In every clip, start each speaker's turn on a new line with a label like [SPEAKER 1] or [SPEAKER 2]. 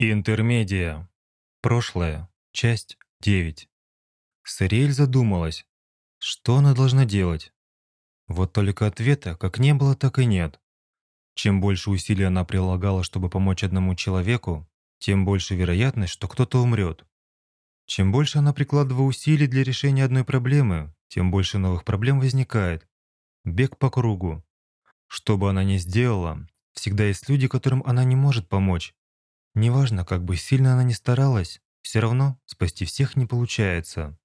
[SPEAKER 1] Интермедия. Прошлое. Часть 9. Сариэль задумалась, что она должна делать. Вот только ответа как не было, так и нет. Чем больше усилий она прилагала, чтобы помочь одному человеку, тем больше вероятность, что кто-то умрет. Чем больше она прикладывала усилий для решения одной проблемы, тем больше новых проблем возникает. Бег по кругу. Что бы она ни сделала, всегда есть люди, которым она не может помочь, Неважно, как бы сильно она ни старалась, все равно спасти всех не получается.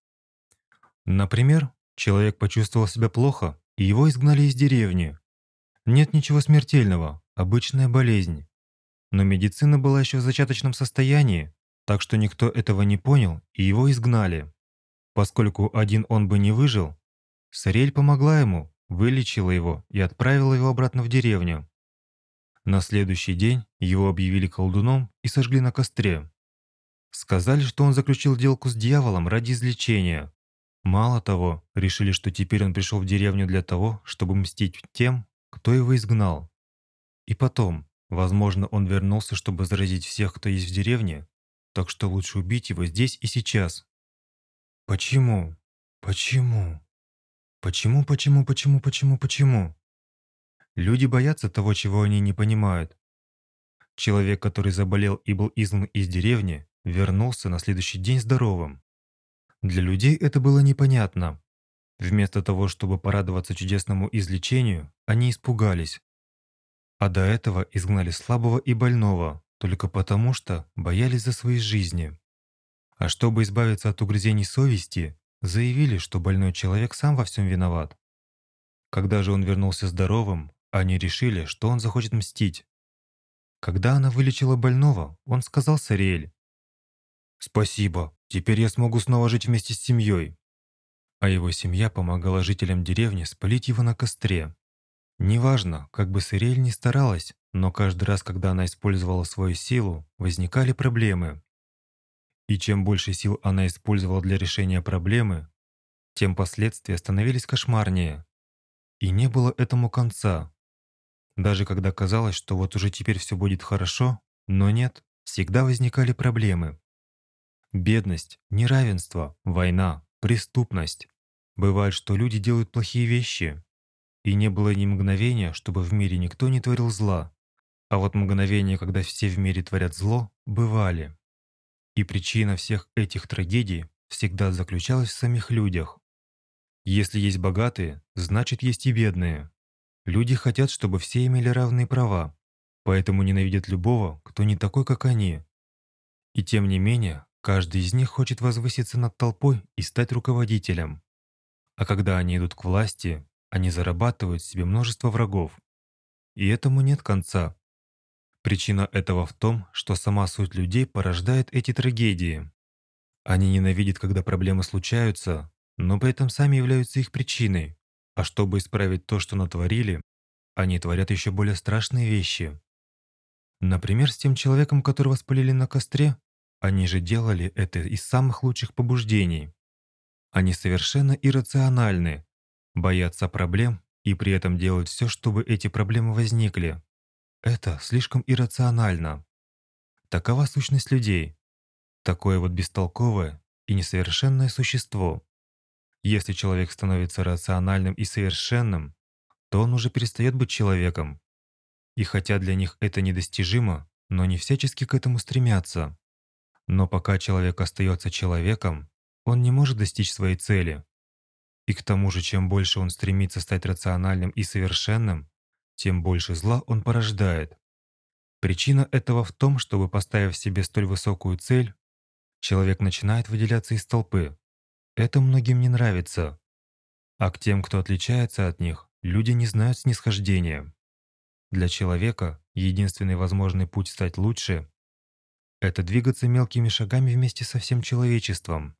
[SPEAKER 1] Например, человек почувствовал себя плохо, и его изгнали из деревни. Нет ничего смертельного, обычная болезнь. Но медицина была еще в зачаточном состоянии, так что никто этого не понял, и его изгнали. Поскольку один он бы не выжил, Сарель помогла ему, вылечила его и отправила его обратно в деревню. На следующий день его объявили колдуном и сожгли на костре. Сказали, что он заключил сделку с дьяволом ради излечения. Мало того, решили, что теперь он пришел в деревню для того, чтобы мстить тем, кто его изгнал. И потом, возможно, он вернулся, чтобы заразить всех, кто есть в деревне, так что лучше убить его здесь и сейчас. Почему? Почему? Почему, почему, почему, почему, почему? Люди боятся того, чего они не понимают. Человек, который заболел и был изгнан из деревни, вернулся на следующий день здоровым. Для людей это было непонятно. Вместо того, чтобы порадоваться чудесному излечению, они испугались. А до этого изгнали слабого и больного, только потому что боялись за свои жизни. А чтобы избавиться от угрызений совести, заявили, что больной человек сам во всем виноват. Когда же он вернулся здоровым, они решили, что он захочет мстить. Когда она вылечила больного, он сказал Сариэль. «Спасибо, теперь я смогу снова жить вместе с семьей». А его семья помогала жителям деревни спалить его на костре. Неважно, как бы Сариэль ни старалась, но каждый раз, когда она использовала свою силу, возникали проблемы. И чем больше сил она использовала для решения проблемы, тем последствия становились кошмарнее. И не было этому конца. Даже когда казалось, что вот уже теперь все будет хорошо, но нет, всегда возникали проблемы. Бедность, неравенство, война, преступность. Бывает, что люди делают плохие вещи. И не было ни мгновения, чтобы в мире никто не творил зла. А вот мгновения, когда все в мире творят зло, бывали. И причина всех этих трагедий всегда заключалась в самих людях. Если есть богатые, значит есть и бедные. Люди хотят, чтобы все имели равные права, поэтому ненавидят любого, кто не такой, как они. И тем не менее, каждый из них хочет возвыситься над толпой и стать руководителем. А когда они идут к власти, они зарабатывают себе множество врагов. И этому нет конца. Причина этого в том, что сама суть людей порождает эти трагедии. Они ненавидят, когда проблемы случаются, но при этом сами являются их причиной. А чтобы исправить то, что натворили, они творят еще более страшные вещи. Например, с тем человеком, которого спалили на костре, они же делали это из самых лучших побуждений. Они совершенно иррациональны, боятся проблем и при этом делают все, чтобы эти проблемы возникли. Это слишком иррационально. Такова сущность людей. Такое вот бестолковое и несовершенное существо. Если человек становится рациональным и совершенным, то он уже перестает быть человеком. И хотя для них это недостижимо, но они всячески к этому стремятся. Но пока человек остается человеком, он не может достичь своей цели. И к тому же, чем больше он стремится стать рациональным и совершенным, тем больше зла он порождает. Причина этого в том, чтобы поставив себе столь высокую цель, человек начинает выделяться из толпы, это многим не нравится. А к тем, кто отличается от них, люди не знают снисхождения. Для человека единственный возможный путь стать лучше – это двигаться мелкими шагами вместе со всем человечеством.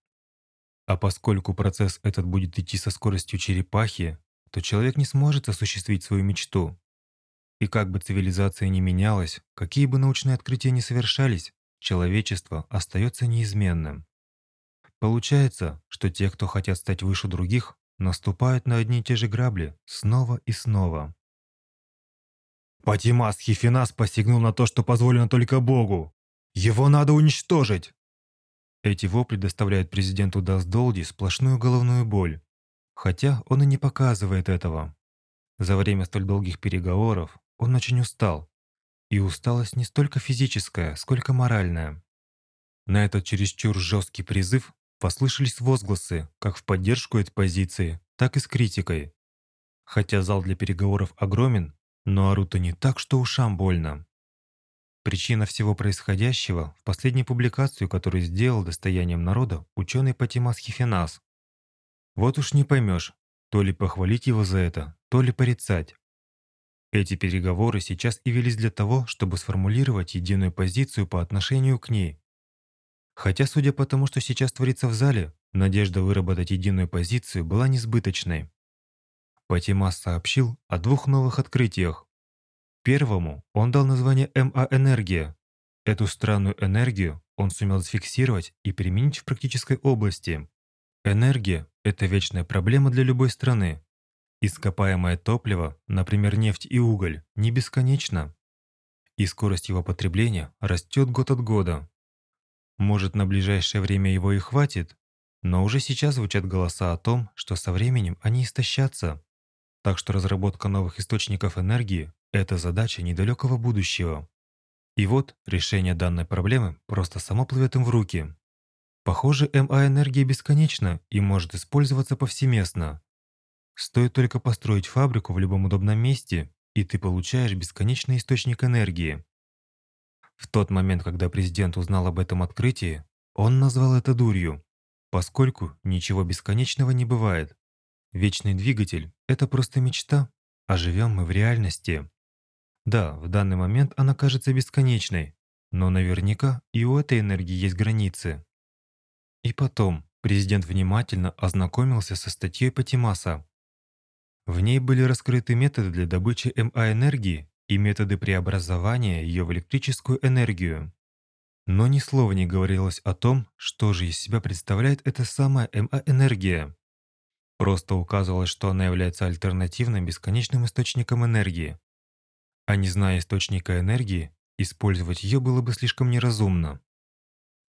[SPEAKER 1] А поскольку процесс этот будет идти со скоростью черепахи, то человек не сможет осуществить свою мечту. И как бы цивилизация ни менялась, какие бы научные открытия ни совершались, человечество остается неизменным. Получается, что те, кто хотят стать выше других, наступают на одни и те же грабли снова и снова.
[SPEAKER 2] Патимас Хифинас посягнул на то, что позволено только Богу.
[SPEAKER 1] Его надо уничтожить!» Эти вопли доставляют президенту Дасдолди сплошную головную боль, хотя он и не показывает этого. За время столь долгих переговоров он очень устал, и усталость не столько физическая, сколько моральная. На этот чересчур жесткий призыв послышались возгласы как в поддержку этой позиции, так и с критикой. Хотя зал для переговоров огромен, но орут не так, что ушам больно. Причина всего происходящего в последней публикацию, которую сделал достоянием народа ученый Патимас Хифинас. Вот уж не поймешь, то ли похвалить его за это, то ли порицать. Эти переговоры сейчас и велись для того, чтобы сформулировать единую позицию по отношению к ней. Хотя, судя по тому, что сейчас творится в зале, надежда выработать единую позицию была несбыточной. Патимас сообщил о двух новых открытиях. Первому он дал название МА-энергия. Эту странную энергию он сумел зафиксировать и применить в практической области. Энергия – это вечная проблема для любой страны. Ископаемое топливо, например, нефть и уголь, не бесконечно. И скорость его потребления растет год от года. Может, на ближайшее время его и хватит, но уже сейчас звучат голоса о том, что со временем они истощатся. Так что разработка новых источников энергии – это задача недалекого будущего. И вот решение данной проблемы просто само плывет им в руки. Похоже, МА-энергия бесконечна и может использоваться повсеместно. Стоит только построить фабрику в любом удобном месте, и ты получаешь бесконечный источник энергии. В тот момент, когда президент узнал об этом открытии, он назвал это дурью, поскольку ничего бесконечного не бывает. Вечный двигатель – это просто мечта, а живем мы в реальности. Да, в данный момент она кажется бесконечной, но наверняка и у этой энергии есть границы. И потом, президент внимательно ознакомился со статьей Патимаса. В ней были раскрыты методы для добычи МА-энергии и методы преобразования ее в электрическую энергию. Но ни слова не говорилось о том, что же из себя представляет эта самая МА-энергия. Просто указывалось, что она является альтернативным бесконечным источником энергии. А не зная источника энергии, использовать ее было бы слишком неразумно.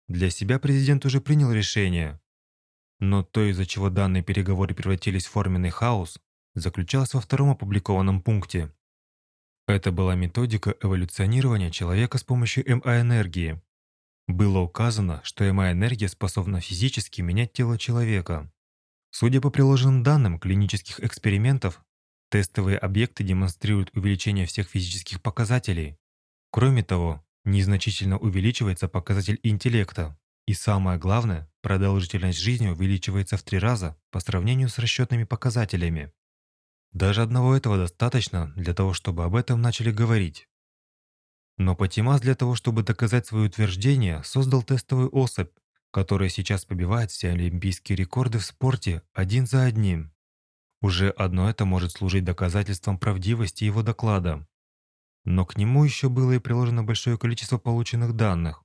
[SPEAKER 1] Для себя президент уже принял решение. Но то, из-за чего данные переговоры превратились в форменный хаос, заключалось во втором опубликованном пункте. Это была методика эволюционирования человека с помощью МА-энергии. Было указано, что МА-энергия способна физически менять тело человека. Судя по приложенным данным клинических экспериментов, тестовые объекты демонстрируют увеличение всех физических показателей. Кроме того, незначительно увеличивается показатель интеллекта. И самое главное, продолжительность жизни увеличивается в три раза по сравнению с расчетными показателями. Даже одного этого достаточно для того, чтобы об этом начали говорить. Но Патимас для того, чтобы доказать свое утверждение, создал тестовую особь, которая сейчас побивает все олимпийские рекорды в спорте один за одним. Уже одно это может служить доказательством правдивости его доклада. Но к нему еще было и приложено большое количество полученных данных.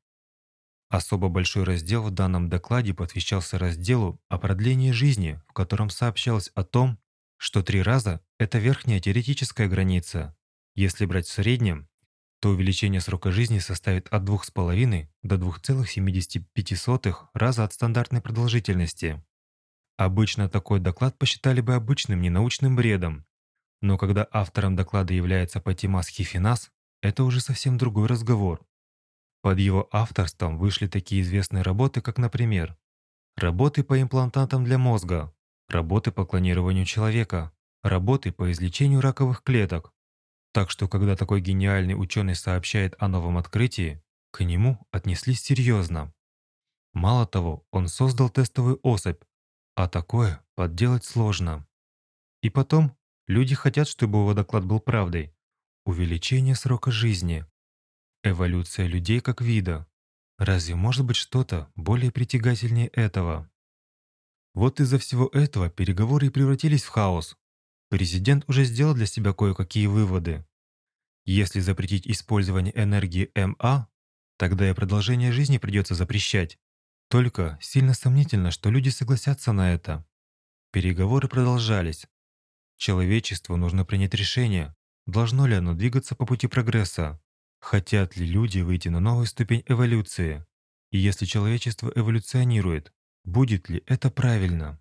[SPEAKER 1] Особо большой раздел в данном докладе посвящался разделу о продлении жизни, в котором сообщалось о том, что три раза – это верхняя теоретическая граница. Если брать в среднем, то увеличение срока жизни составит от 2,5 до 2,75 раза от стандартной продолжительности. Обычно такой доклад посчитали бы обычным ненаучным бредом. Но когда автором доклада является Патимас Хифинас, это уже совсем другой разговор. Под его авторством вышли такие известные работы, как, например, работы по имплантантам для мозга, работы по клонированию человека, работы по излечению раковых клеток, так что, когда такой гениальный ученый сообщает о новом открытии, к нему отнеслись серьезно. Мало того, он создал тестовую особь, а такое подделать сложно. И потом, люди хотят, чтобы его доклад был правдой. Увеличение срока жизни. Эволюция людей как вида. Разве может быть что-то более притягательнее этого? Вот из-за всего этого переговоры и превратились в хаос, Президент уже сделал для себя кое-какие выводы. Если запретить использование энергии МА, тогда и продолжение жизни придется запрещать. Только сильно сомнительно, что люди согласятся на это. Переговоры продолжались. Человечеству нужно принять решение, должно ли оно двигаться по пути прогресса. Хотят ли люди выйти на новую ступень эволюции? И если человечество эволюционирует, будет ли это правильно?